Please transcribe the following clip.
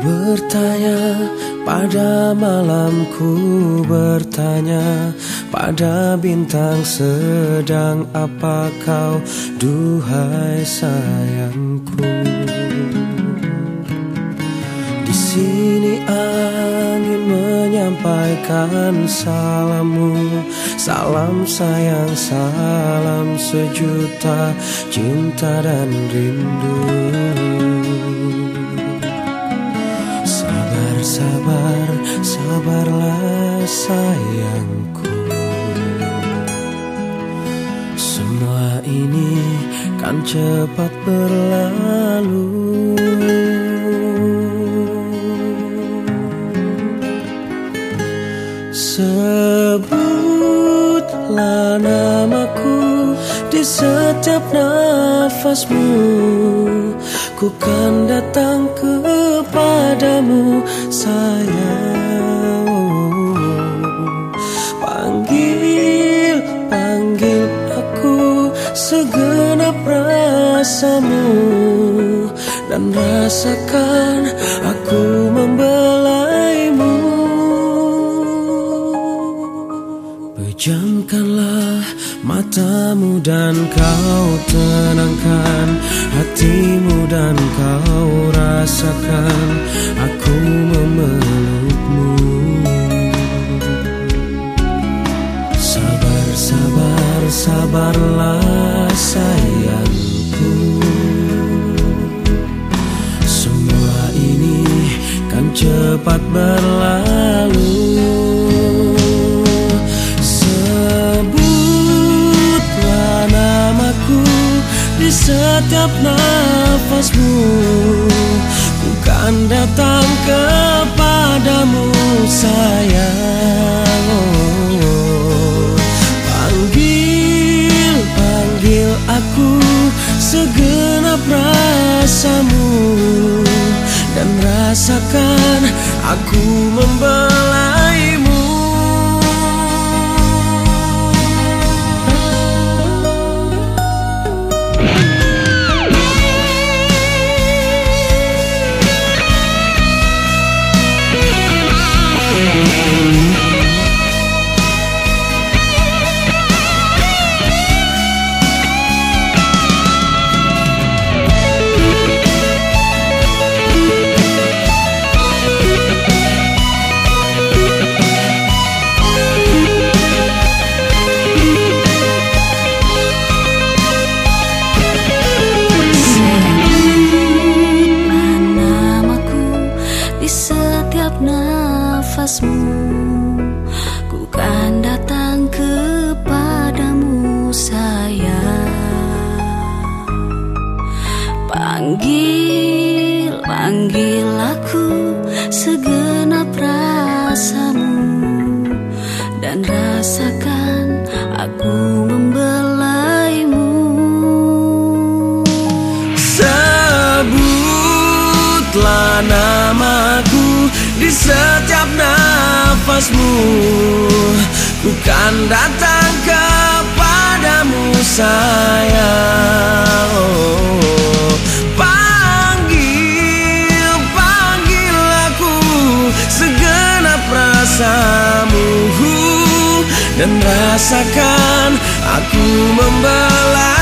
bertanya pada malamku bertanya pada bintang sedang apa kau duhai sayangku? Di sini angin menyampaikan salammu Salam sayang, salam sejuta cinta dan rindu sabarlah sayangku. Semua ini kan cepat berlalu. Sebutlah namaku di setiap nafasmu. Ku kan datang kepadamu sayang rasamu Dan rasakan aku membelaimu. Pejamkanlah matamu dan kau tenangkan hatimu dan kau rasakan aku memelukmu. Sabar, sabar, sabarlah sayangku cepat berlalu. Sebutlah namaku di setiap nafasmu. Ku kan datang kepadamu sayang. Panggil, panggil aku segenap rasamu Dan rasakan aku membelaimu. Sebutlah nafasmu Ku kan datang kepadamu sayang. Oh, Panggil, panggil aku segenap rasamu Dan rasakan aku membawa